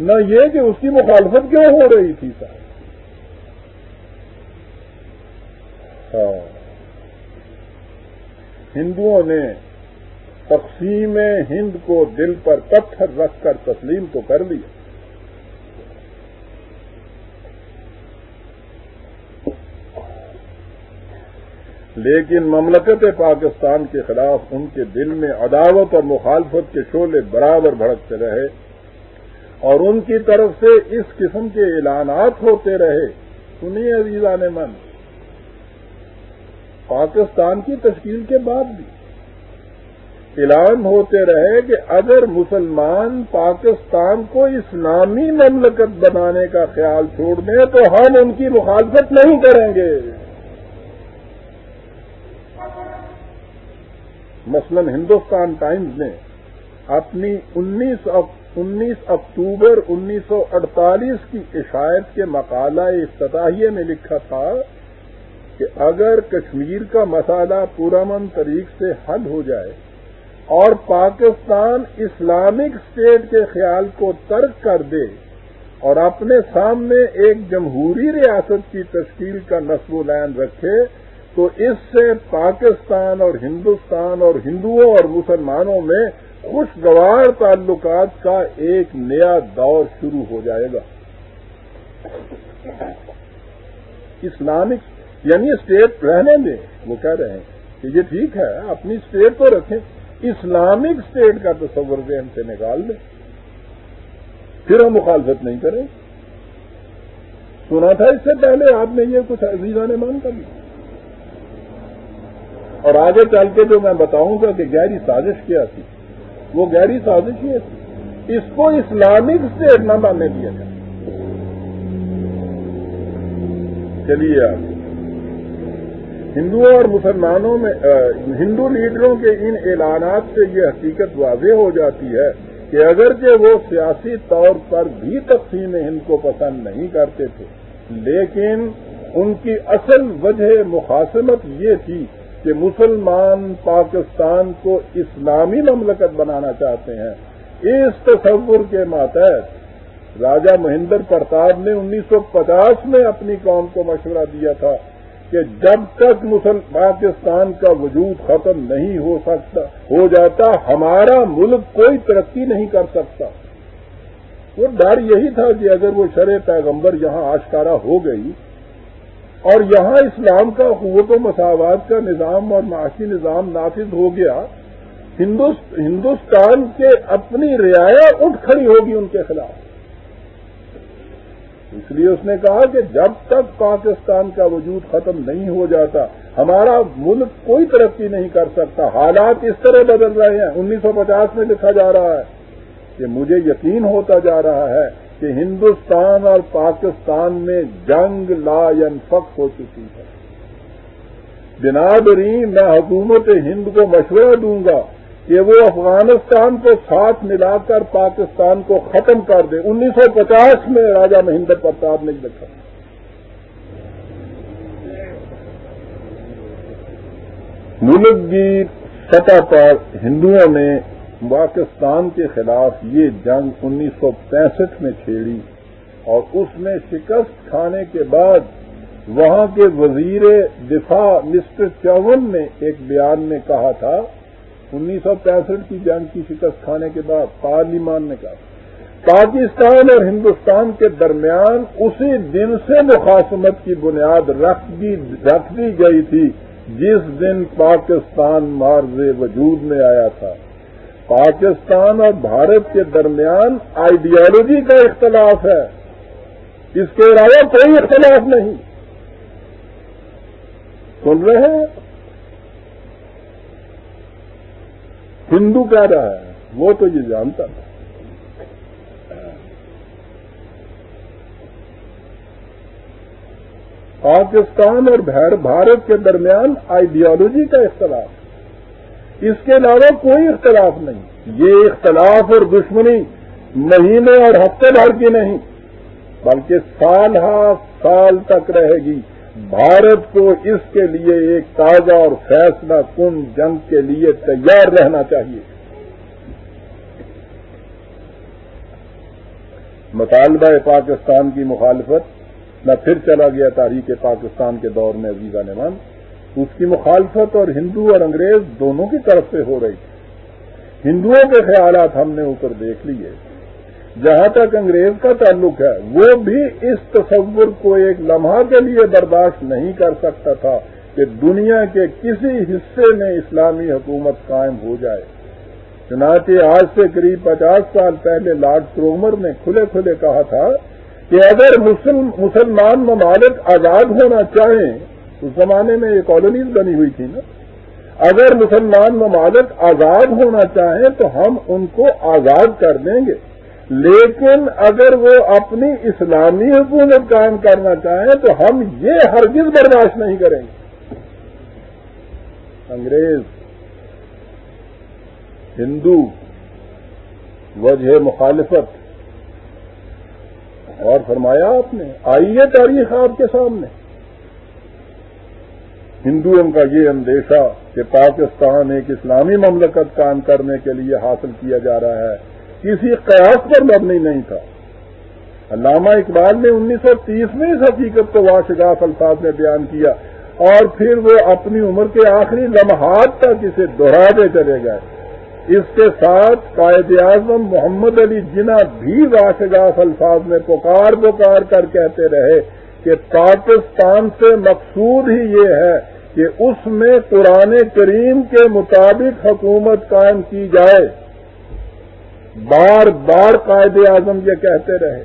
نہ یہ کہ اس کی مخالفت کیوں ہو رہی تھی سر۔ ہاں۔ ہندوؤں نے تقسیم ہند کو دل پر پتھر رکھ کر تسلیم تو کر لیا۔ لیکن مملکت پاکستان کے خلاف ان کے دل میں عداوت اور مخالفت کے شعلے برابر بھڑکتے رہے اور ان کی طرف سے اس قسم کے اعلانات ہوتے رہے۔ سنیے عزیزہ نے من۔ پاکستان کی تشکیل کے بعد بھی اعلان ہوتے رہے کہ اگر مسلمان پاکستان کو اسلامی مملکت بنانے کا خیال چھوڑ دیں تو ہم ان کی مخالفت نہیں کریں گے۔ مثلا ہندوستان ٹائمز نے اپنی انیس انیس اکتوبر انیس سو اڑتالیس کی عشایت کے مقالہ افتتاحیے میں لکھا تھا کہ اگر کشمیر کا مسئلہ پورامن طریق سے حل ہو جائے اور پاکستان اسلامک اسٹیٹ کے خیال کو ترک کر دے اور اپنے سامنے ایک جمہوری ریاست کی تشکیل کا نصب و لین رکھے تو اس سے پاکستان اور ہندوستان اور ہندوؤں اور مسلمانوں میں خوشگوار تعلقات کا ایک نیا دور شروع ہو جائے گا۔ اسلامک یعنی اسٹیٹ رہنے دیں وہ کہہ رہے ہیں کہ یہ ٹھیک ہے، اپنی اسٹیٹ تو رکھیں۔ اسلامک اسٹیٹ کا تصور ذہن سے نکال دیں پھر ہم مخالفت نہیں کریں۔ سنا تھا اس سے پہلے، آپ نے یہ کچھ عزیزہ نے مان کر لیا۔ اور آگے چل کے جو میں بتاؤں گا کہ گہری سازش کیا تھی، وہ گہری سازش یہ تھی، اس کو اسلامک اسٹیٹ نہ ماننے دیا جائے چلیے آپ، ہندوؤں اور مسلمانوں میں ہندو لیڈروں کے ان اعلانات سے یہ حقیقت واضح ہو جاتی ہے کہ اگرچہ وہ سیاسی طور پر بھی تقسیم ہند کو پسند نہیں کرتے تھے، لیکن ان کی اصل وجہ مخاصمت یہ تھی کہ مسلمان پاکستان کو اسلامی مملکت بنانا چاہتے ہیں، اس تصور کے ماتحت راجہ مہندر پرتاپ نے انیس سو پچاس میں اپنی قوم کو مشورہ دیا تھا کہ جب تک مسلم پاکستان کا وجود ختم نہیں ہو سکتا، ہو جاتا، ہمارا ملک کوئی ترقی نہیں کر سکتا۔ وہ ڈر یہی تھا کہ اگر وہ شرح پیغمبر یہاں آشکارا ہو گئی اور یہاں اسلام کا قوت و مساوات کا نظام اور معاشی نظام نافذ ہو گیا ہندوستان کے اپنی رعایا اٹھ کھڑی ہوگی ان کے خلاف۔ اس لیے اس نے کہا کہ جب تک پاکستان کا وجود ختم نہیں ہو جاتا، ہمارا ملک کوئی ترقی نہیں کر سکتا۔ حالات اس طرح بدل رہے ہیں۔ انیس سو پچاس میں لکھا جا رہا ہے کہ مجھے یقین ہوتا جا رہا ہے کہ ہندوستان اور پاکستان میں جنگ لا ینفق ہو چکی ہے۔ بنابری میں حکومت ہند کو مشورہ دوں گا کہ وہ افغانستان کو ساتھ ملا کر پاکستان کو ختم کر دے۔ انیس سو پچاس میں راجا مہندر پرتاپ نے لکھا ملک کی سطح پر ہندوؤں نے پاکستان کے خلاف یہ جنگ انیس سو پینسٹھ میں چھیڑی اور اس میں شکست کھانے کے بعد وہاں کے وزیر دفاع مسٹر چون نے ایک بیان میں کہا تھا، انیس سو پینسٹھ کی جنگ کی شکست کھانے کے بعد پارلیمان نے کہا، پاکستان اور ہندوستان کے درمیان اسی دن سے مخاصمت کی بنیاد رکھ دی گئی تھی، جس دن پاکستان مارز وجود میں آیا تھا۔ پاکستان اور بھارت کے درمیان آئیڈیالوجی کا اختلاف ہے۔ اس کے علاوہ کوئی اختلاف نہیں۔ سن رہے ہیں؟ ہندو کہہ رہا ہے، وہ تو یہ جانتا تھا۔ پاکستان اور بھارت کے درمیان آئیڈیالوجی کا اختلاف۔ اس کے علاوہ کوئی اختلاف نہیں۔ یہ اختلاف اور دشمنی مہینے اور ہفتے بھر کی نہیں، بلکہ سال ہا سال تک رہے گی۔ بھارت کو اس کے لیے ایک تازہ اور فیصلہ کن جنگ کے لیے تیار رہنا چاہیے۔ مطالبہ پاکستان کی مخالفت میں پھر چلا گیا تاریخ پاکستان کے دور میں عزیزہ نمان اس کی مخالفت اور ہندو اور انگریز دونوں کی طرف سے ہو رہی تھی۔ ہندوؤں کے خیالات ہم نے اوپر دیکھ لیے۔ جہاں تک انگریز کا تعلق ہے، وہ بھی اس تصور کو ایک لمحہ کے لیے برداشت نہیں کر سکتا تھا کہ دنیا کے کسی حصے میں اسلامی حکومت قائم ہو جائے۔ چنانچہ آج سے قریب پچاس سال پہلے لارڈ کرومر نے کھلے کھلے کہا تھا کہ اگر مسلمان ممالک آزاد ہونا چاہیں اس زمانے میں یہ کالونیز بنی ہوئی تھی نا۔ اگر مسلمان ممالک آزاد ہونا چاہیں تو ہم ان کو آزاد کر دیں گے۔ لیکن اگر وہ اپنی اسلامی حکومت قائم کرنا چاہیں تو ہم یہ ہرگز برداشت نہیں کریں گے۔ انگریز، ہندو، وجہ مخالفت۔ اور فرمایا آپ نے، آئیے تاریخ آپ کے سامنے۔ ہندوؤں کا یہ اندیشہ کہ پاکستان ایک اسلامی مملکت قائم کرنے کے لیے حاصل کیا جا رہا ہے، کسی قیاس پر مبنی نہیں تھا۔ علامہ اقبال نے انیس سو تیس میں اس حقیقت کو واشگاف الفاظ میں بیان کیا اور پھر وہ اپنی عمر کے آخری لمحات تک اسے دہراتے چلے گئے۔ اس کے ساتھ قائد اعظم محمد علی جنہ بھی واشگاف الفاظ میں پکار پکار کر کہتے رہے کہ پاکستان سے مقصود ہی یہ ہے کہ اس میں قرآن کریم کے مطابق حکومت قائم کی جائے۔ بار بار قائد اعظم یہ کہتے رہے۔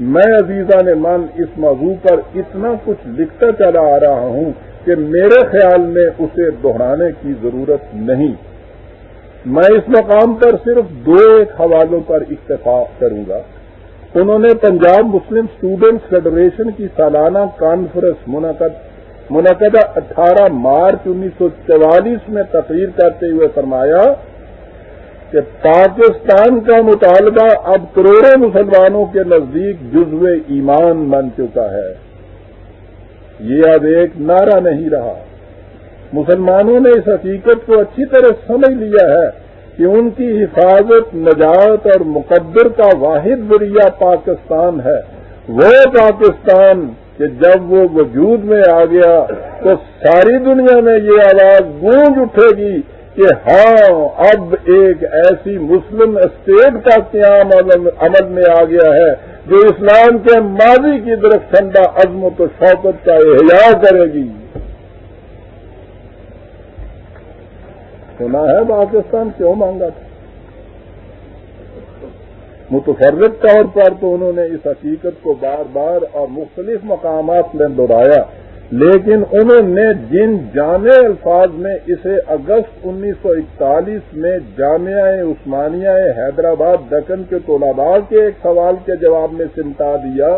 میں عزیزہ نے من اس موضوع پر اتنا کچھ لکھتا چلا آ رہا ہوں کہ میرے خیال میں اسے دہرانے کی ضرورت نہیں۔ میں اس مقام پر صرف دو ایک حوالوں پر اتفاق کروں گا۔ انہوں نے پنجاب مسلم اسٹوڈنٹس فیڈریشن کی سالانہ کانفرنس منعقد منعقدہ اٹھارہ مارچ انیس سو چوالیس میں تقریر کرتے ہوئے فرمایا کہ پاکستان کا مطالبہ اب کروڑوں مسلمانوں کے نزدیک جزو ایمان بن چکا ہے۔ یہ اب ایک نعرہ نہیں رہا۔ مسلمانوں نے اس حقیقت کو اچھی طرح سمجھ لیا ہے کہ ان کی حفاظت، نجات اور مقدر کا واحد ذریعہ پاکستان ہے۔ وہ پاکستان کہ جب وہ وجود میں آ گیا تو ساری دنیا میں یہ آواز گونج اٹھے گی کہ ہاں اب ایک ایسی مسلم اسٹیٹ کا قیام عمل میں آ گیا ہے جو اسلام کے ماضی کی طرف ٹھنڈا عظمت و شوقت کا احیاء کرے گی۔ سنا ہے، پاکستان کیوں مانگا تھا؟ متفرق طور پر تو انہوں نے اس حقیقت کو بار بار اور مختلف مقامات میں دہرایا، لیکن انہوں نے جن جامع الفاظ میں اسے اگست انیس سو اکتالیس میں جامعہ عثمانیہ حیدرآباد دکن کے طلباء کے ایک سوال کے جواب میں سمٹا دیا،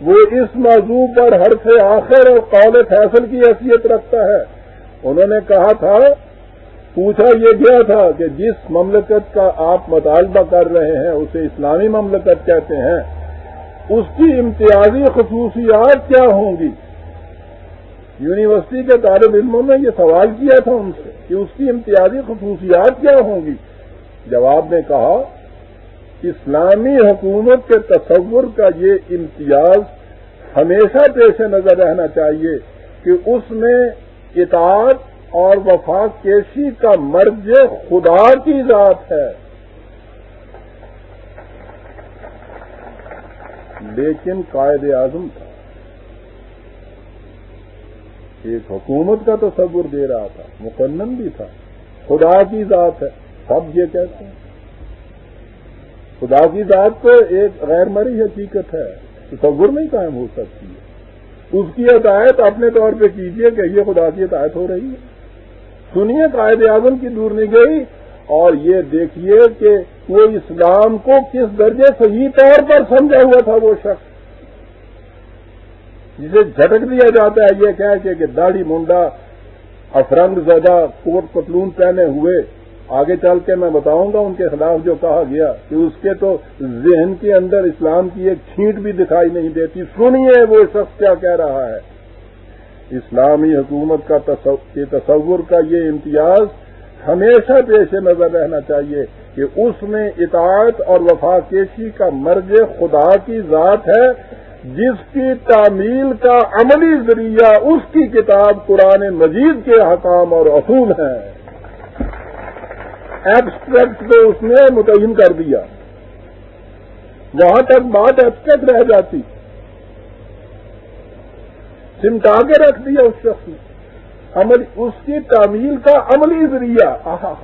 وہ اس موضوع پر ہر سے آخر اور قول فیصل کی حیثیت رکھتا ہے۔ انہوں نے کہا تھا پوچھا یہ گیا تھا کہ جس مملکت کا آپ مطالبہ کر رہے ہیں، اسے اسلامی مملکت کہتے ہیں، اس کی امتیازی خصوصیات کیا ہوں گی؟ یونیورسٹی کے طالب علموں نے یہ سوال کیا تھا ان سے کہ اس کی امتیازی خصوصیات کیا ہوں گی؟ جواب نے کہا، اسلامی حکومت کے تصور کا یہ امتیاز ہمیشہ پیش نظر رہنا چاہیے کہ اس میں اطاعت اور وفاق کیشی کا مرج خدا کی ذات ہے۔ لیکن قائد اعظم تھا۔ ایک حکومت کا تصور دے رہا تھا، مقنن بھی تھا۔ خدا کی ذات ہے۔ سب یہ کہتے ہیں۔ خدا کی ذات تو ایک غیر مری حقیقت ہے۔ تصور نہیں قائم ہو سکتی۔ ہے اس کی عدایت اپنے طور پہ کیجیے کہ یہ خدا کی عدایت ہو رہی ہے۔ سنیے قائد اعظم کی دور نہیں گئی۔ اور یہ دیکھیے کہ وہ اسلام کو کس درجے صحیح طور پر سمجھا ہوا تھا وہ شخص۔ جسے جھٹک دیا جاتا ہے یہ کہہ کے کہ داڑھی منڈا افرنگ زدہ کوٹ پتلون پہنے ہوئے آگے چل کے میں بتاؤں گا ان کے خلاف جو کہا گیا کہ اس کے تو ذہن کے اندر اسلام کی ایک چھینٹ بھی دکھائی نہیں دیتی۔ سنیے وہ شخص کیا کہہ رہا ہے۔ اسلامی حکومت کا تصور کا یہ امتیاز ہمیشہ پیش نظر رہنا چاہیے کہ اس میں اطاعت اور وفاقیشی کا مرج خدا کی ذات ہے، جس کی تعمیل کا عملی ذریعہ اس کی کتاب قرآن مجید کے حکام اور اصول ہیں۔ ایبسٹریکٹ کو اس نے متعین کر دیا۔ وہاں تک بات ایبسٹریکٹ رہ جاتی سمٹا کے رکھ دیا اس شخص نے۔ عمل، اس کی تعمیل کا عملی ذریعہ۔ آہا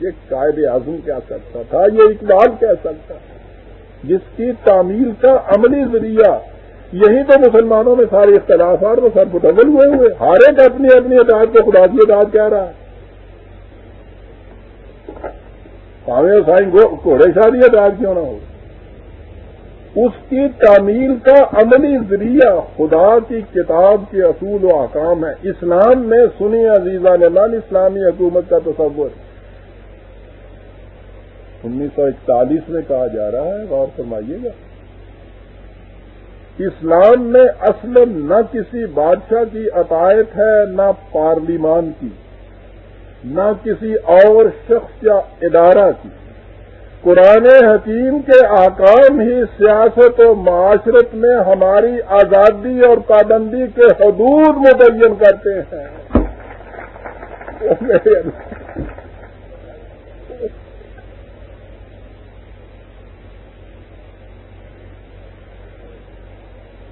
یہ قائد اعظم کیا سکتا تھا؟ یہ اقبال کہہ سکتا تھا؟ جس کی تعمیل کا عملی ذریعہ۔ یہی تو مسلمانوں میں سارے اختلافات وہ سر متبل ہوئے ہوئے۔ ہر ایک اپنی اپنی اطاعت کو خدا کی اطاعت کہہ رہا ہے۔ پاوے سائن گھوڑے شادی اطاعت کیوں نہ ہو؟ اس کی تعمیل کا عملی ذریعہ خدا کی کتاب کے اصول و احکام ہے اسلام میں سنی عزیزہ نے اسلامی حکومت کا تصور۔ انیس سو اکتالیس میں کہا جا رہا ہے، غور فرمائیے گا۔ اسلام میں اصل نہ کسی بادشاہ کی عطایت ہے، نہ پارلیمان کی، نہ کسی اور شخص یا ادارہ کی۔ قرآن حکیم کے آکام ہی سیاست و معاشرت میں ہماری آزادی اور پابندی کے حدود متعین کرتے ہیں۔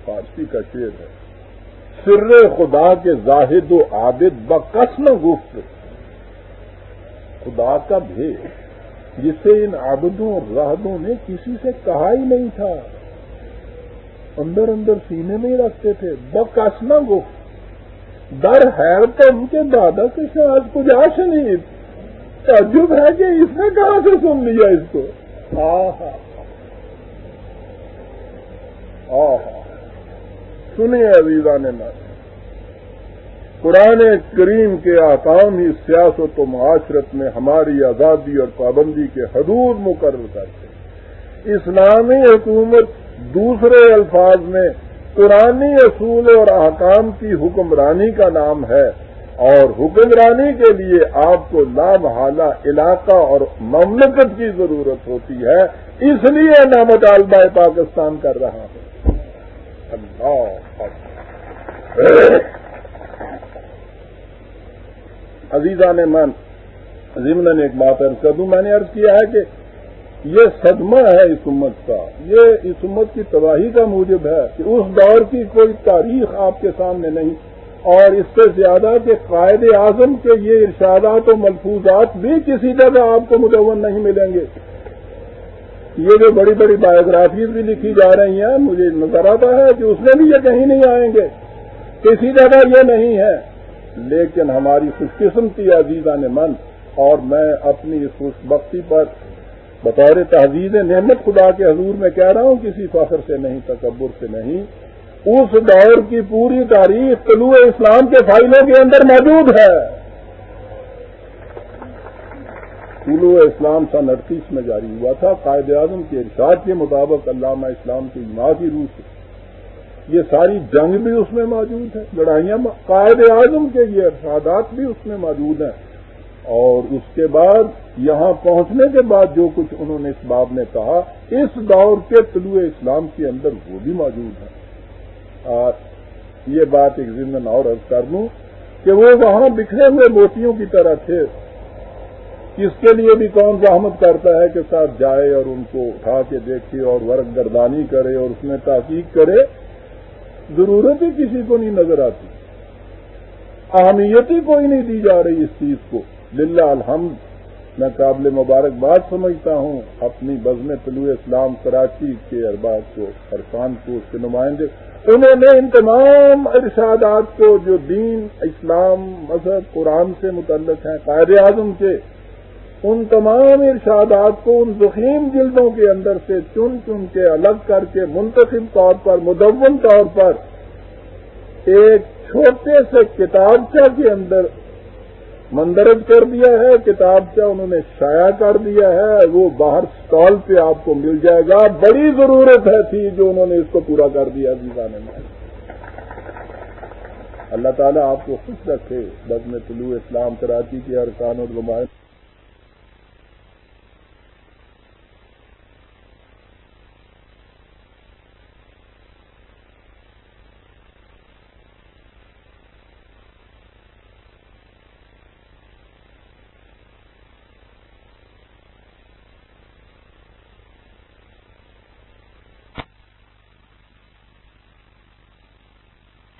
فارسی کا شعر ہے۔ سر خدا کے زاہد و عابد بکسن گفت۔ خدا کا بھید جسے ان عابدوں اور راہدوں نے کسی سے کہا ہی نہیں تھا۔ اندر اندر سینے میں ہی رکھتے تھے۔ بکسنا گفت در ہے تو ان کے دادا کے ساتھ کچھ آش نہیں تعجب ہے کہ اس نے کہاں سے سن لیا اس کو۔ ہاں ہاں ہاں ہاں سنیے عزیزہ نے میں قرآن کریم کے آکام ہی سیاست و معاشرت میں ہماری آزادی اور پابندی کے حدود مقرر کرتے اسلامی حکومت دوسرے الفاظ میں قرآنی اصول اور احکام کی حکمرانی کا نام ہے اور حکمرانی کے لیے آپ کو لامحالہ علاقہ اور مملکت کی ضرورت ہوتی ہے، اس لیے میں مطالبہ پاکستان کر رہا ہوں۔ عزیزہ نے من ضمن ایک بات عرض کر دوں، میں نے عرض کیا ہے کہ یہ صدمہ ہے اس امت کا، یہ اس امت کی تباہی کا موجب ہے کہ اس دور کی کوئی تاریخ آپ کے سامنے نہیں، اور اس سے زیادہ کہ قائد اعظم کے یہ ارشادات و ملفوظات بھی کسی جگہ آپ کو مدون نہیں ملیں گے۔ یہ جو بڑی بڑی بایوگرافیز بھی لکھی جا رہی ہیں، مجھے نظر آتا ہے کہ اس میں بھی یہ کہیں نہیں آئیں گے۔ کسی جگہ یہ نہیں ہے۔ لیکن ہماری خوش قسمتی عزیزہ نے من، اور میں اپنی اس خوش بختی پر بطور تحزیز نعمت خدا کے حضور میں کہہ رہا ہوں، کسی فخر سے نہیں، تکبر سے نہیں۔ اس دور کی پوری تاریخ طلوع اسلام کے فائلوں کے اندر موجود ہے۔ طلوع اسلام سن اڑتیس میں جاری ہوا تھا۔ قائد اعظم کے ارشاد کے مطابق علامہ اسلام کی ماں کی روح سے یہ ساری جنگ بھی اس میں موجود ہے، لڑائیاں قائد اعظم کے یہ ارشادات بھی اس میں موجود ہیں۔ اور اس کے بعد یہاں پہنچنے کے بعد جو کچھ انہوں نے اس باب میں کہا، اس دور کے طلوع اسلام کے اندر وہ بھی موجود ہیں۔ اور یہ بات ایک ضمن اور عرض کر دوں کہ وہ وہاں بکھرے ہوئے موتیوں کی طرح تھے۔ اس کے لیے بھی کون زحمت کرتا ہے کہ ساتھ جائے اور ان کو اٹھا کے دیکھے اور ورق گردانی کرے اور اس میں تحقیق کرے۔ ضرورت ہی کسی کو نہیں نظر آتی۔ اہمیت ہی کوئی نہیں دی جا رہی اس چیز کو۔ للہ الحمد، میں قابل مبارکباد سمجھتا ہوں، اپنی بزم طلوع اسلام کراچی کے ارباب کو ارکان کو، اس کے نمائندے۔ انہوں نے ان تمام ارشادات کو جو دین، اسلام، مذہب، قرآن سے متعلق ہیں، قائد اعظم کے ان تمام ارشادات کو ان زخیم جلدوں کے اندر سے چن چن کے الگ کر کے منتخب طور پر، مدون طور پر، ایک چھوٹے سے کتابچہ کے اندر مندرج کر دیا ہے کتابچہ انہوں نے شائع کر دیا ہے، وہ باہر اسٹال پہ آپ کو مل جائے گا۔ بڑی ضرورت ہے تھی جو انہوں نے اس کو پورا کر دیا دیوانے میں اللہ تعالیٰ آپ کو خوش رکھے۔ بد میں طلوع اسلام، کراچی کے ارکان اور نمائند